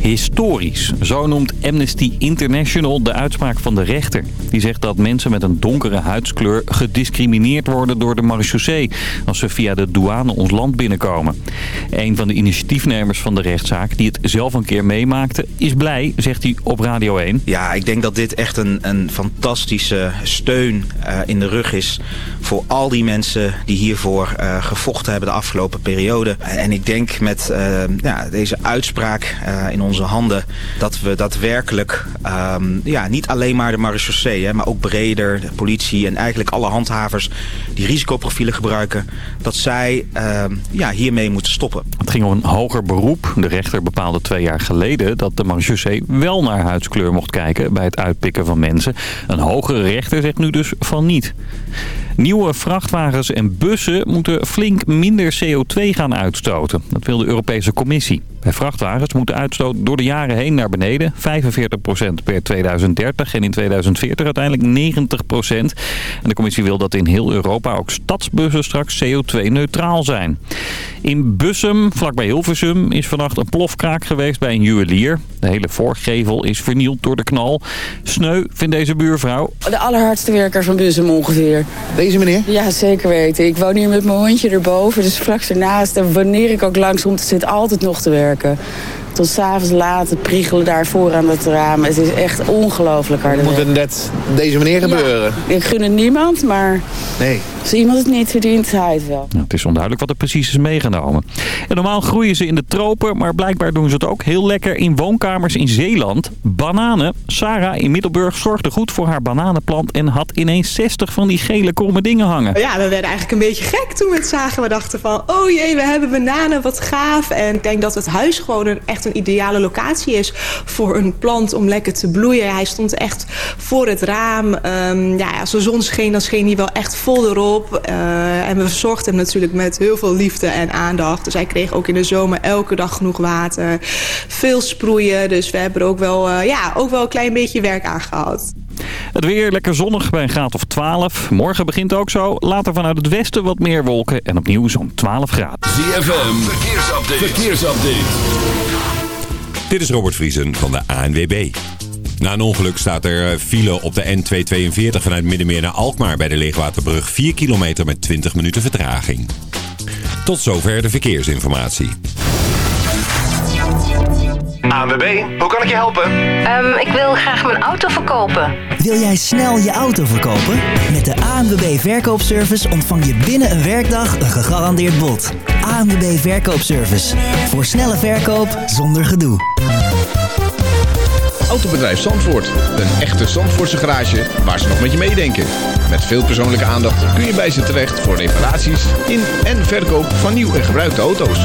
Historisch, zo noemt Amnesty International de uitspraak van de rechter. Die zegt dat mensen met een donkere huidskleur gediscrimineerd worden door de marechaussee... als ze via de douane ons land binnenkomen. Een van de initiatiefnemers van de rechtszaak, die het zelf een keer meemaakte, is blij, zegt hij op Radio 1. Ja, ik denk dat dit echt een, een fantastische steun uh, in de rug is voor al die mensen die hiervoor uh, gevochten hebben de afgelopen periode. En ik denk met uh, ja, deze uitspraak in onze handen dat we daadwerkelijk um, ja, niet alleen maar de marechaussee, maar ook breder, de politie en eigenlijk alle handhavers die risicoprofielen gebruiken, dat zij uh, ja, hiermee moeten stoppen. Het ging om een hoger beroep. De rechter bepaalde twee jaar geleden dat de marechaussee wel naar huidskleur mocht kijken bij het uitpikken van mensen. Een hogere rechter zegt nu dus van niet. Nieuwe vrachtwagens en bussen moeten flink minder CO2 gaan uitstoten. Dat wil de Europese Commissie. Bij vrachtwagens moet de uitstoot door de jaren heen naar beneden. 45% per 2030 en in 2040 uiteindelijk 90%. En de commissie wil dat in heel Europa ook stadsbussen straks CO2-neutraal zijn. In Bussum, vlakbij Hilversum, is vannacht een plofkraak geweest bij een juwelier. De hele voorgevel is vernield door de knal. Sneu vindt deze buurvrouw. De allerhardste werker van Bussum ongeveer. Meneer? Ja, zeker weten. Ik woon hier met mijn hondje erboven, dus vlak ernaast. En wanneer ik ook langs kom, zit altijd nog te werken. Tot s'avonds laat, priegelen daarvoor aan het raam. Het is echt ongelooflijk hard. Moet het net deze meneer gebeuren? Ja, ik gun het niemand, maar nee. als iemand het niet verdient, hij het wel. Nou, het is onduidelijk wat er precies is meegenomen. En normaal groeien ze in de tropen, maar blijkbaar doen ze het ook heel lekker in woonkamers in Zeeland. Bananen. Sarah in Middelburg zorgde goed voor haar bananenplant en had ineens 60 van die gele kromme dingen hangen. Ja, we werden eigenlijk een beetje gek toen we het zagen. We dachten van, oh jee, we hebben bananen, wat gaaf. En ik denk dat het huis gewoon een, echt een ideale locatie is voor een plant om lekker te bloeien. Hij stond echt voor het raam. Um, ja, als de zon scheen, dan scheen hij wel echt vol erop. Uh, en we verzorgden hem natuurlijk met heel veel liefde en aandacht. Dus hij kreeg ook in de zomer elke dag genoeg water. Veel sproeien, dus we hebben er ook wel, uh, ja, ook wel een klein beetje werk aan gehad. Het weer lekker zonnig bij een graad of 12. Morgen begint ook zo. Later vanuit het westen wat meer wolken en opnieuw zo'n 12 graden. ZFM, verkeersupdate. verkeersupdate. Dit is Robert Vriesen van de ANWB. Na een ongeluk staat er file op de N242 vanuit Middenmeer naar Alkmaar bij de Leegwaterbrug. 4 kilometer met 20 minuten vertraging. Tot zover de verkeersinformatie. ANWB, hoe kan ik je helpen? Um, ik wil graag mijn auto verkopen. Wil jij snel je auto verkopen? Met de ANWB Verkoopservice ontvang je binnen een werkdag een gegarandeerd bod. ANWB Verkoopservice. Voor snelle verkoop zonder gedoe. Autobedrijf Zandvoort. Een echte Zandvoortse garage waar ze nog met je meedenken. Met veel persoonlijke aandacht kun je bij ze terecht voor reparaties in en verkoop van nieuw en gebruikte auto's.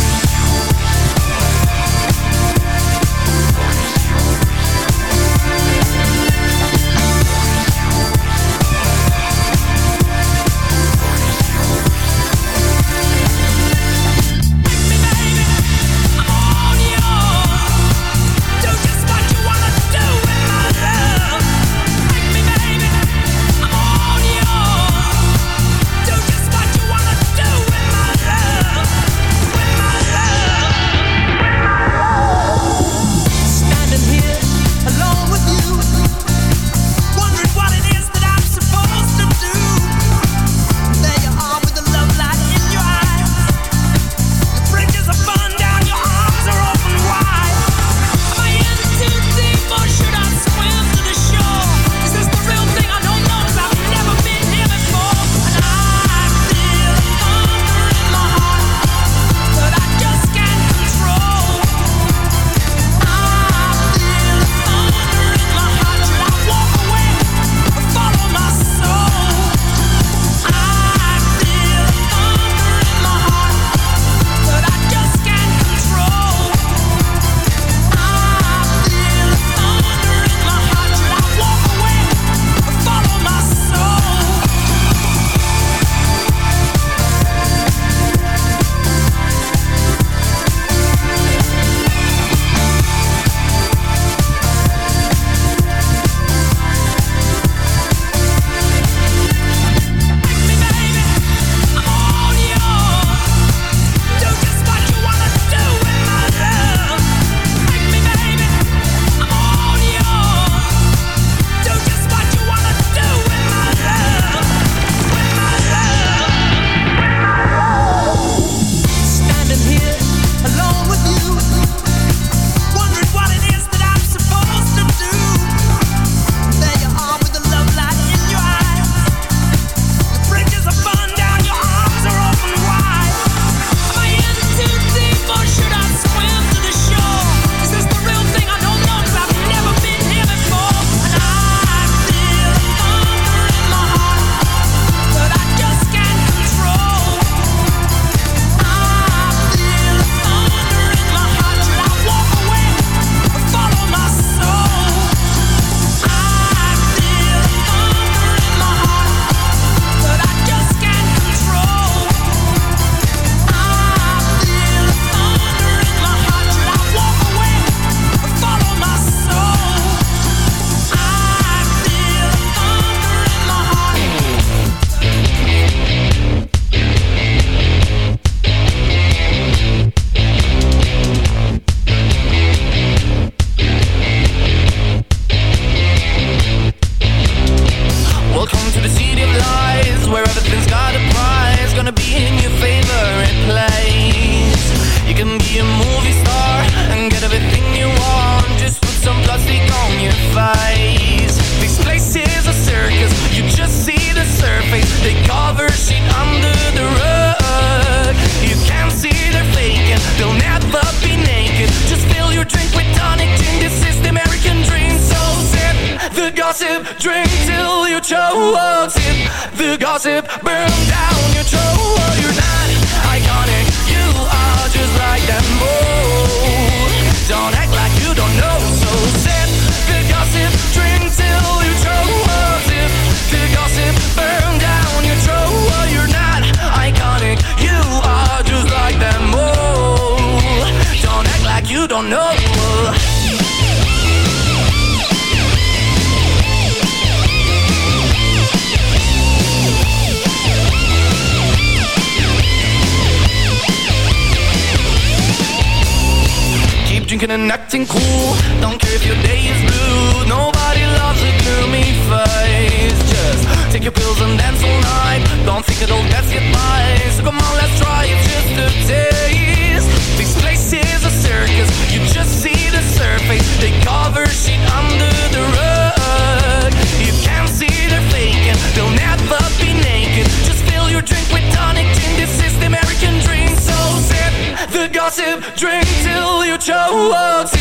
Acting cool. Don't care if your day is blue. Nobody loves a gloomy face. Just take your pills and dance all night. Don't think it'll get by. So come on, let's try it just a taste. This place is a circus. You just see the surface. They cover shit under the rug. You can't see they're faking. They'll never be naked. Just fill your drink with tonic gin. This is the American dream. So sip the gossip, drink till you choke.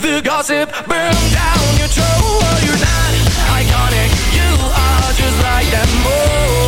The gossip, burn down your throat. You're not iconic, you are just like them both.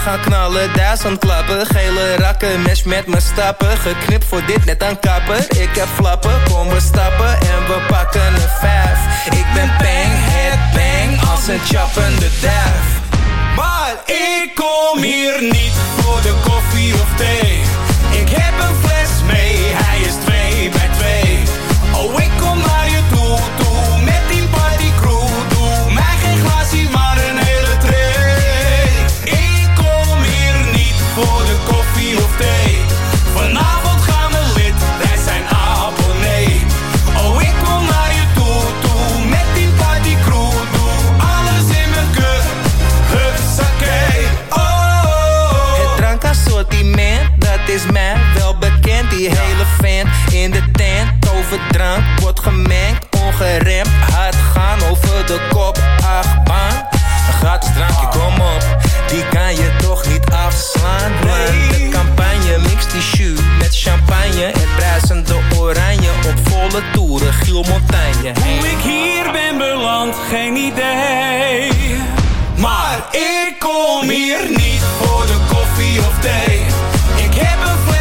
gaan knallen, duizend klappen. Gele rakken, mesh met mijn stappen. Geknipt voor dit, net aan kapper Ik heb flappen, kom we stappen En we pakken een vijf. Ik ben bang, head bang Als een chappende derf. Maar ik kom hier niet Voor de koffie of thee. Ik heb een fles mee Hij is twee bij twee. Oh, ik overdrank wordt gemengd, ongeremd. Hard gaan over de kop, ach baan. Een gratis drankje, kom op, die kan je toch niet afslaan. Want de campagne mixt die jus met champagne. En bruisende oranje op volle toeren, Giel Montagne. Hoe ik hier ben beland, geen idee. Maar ik kom hier niet voor de koffie of thee. Ik heb een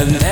and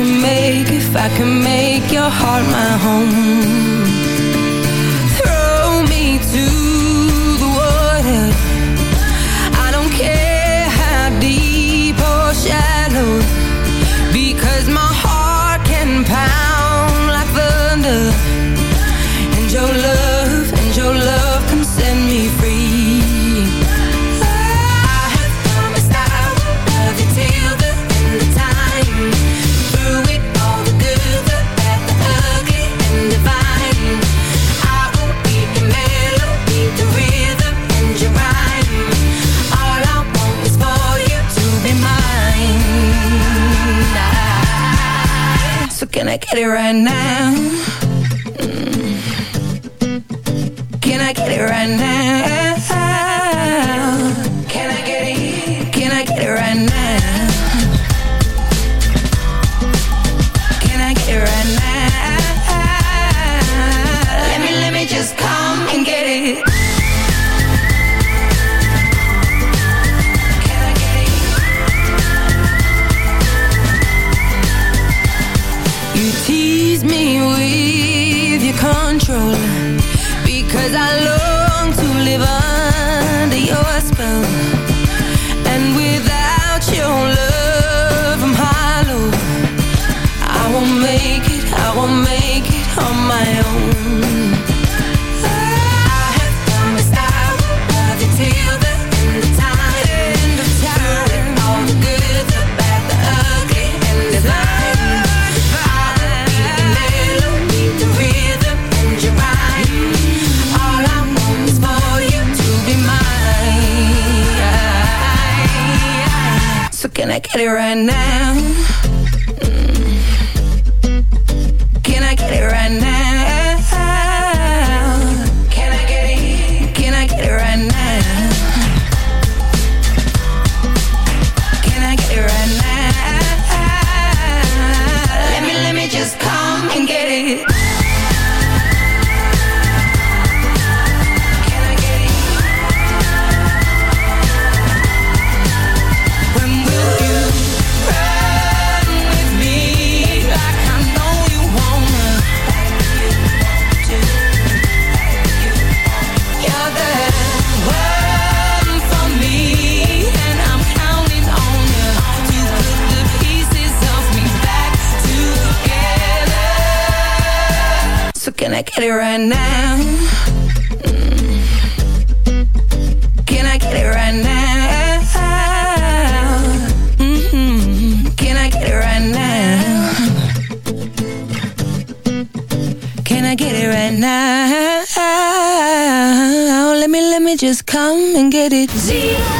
can make, if I can make your heart my home. it right now? Mm. Can I get it right now? get it right now. get it right now? Mm. Can I get it right now? Mm -hmm. Can I get it right now? Can I get it right now? Let me, let me just come and get it. See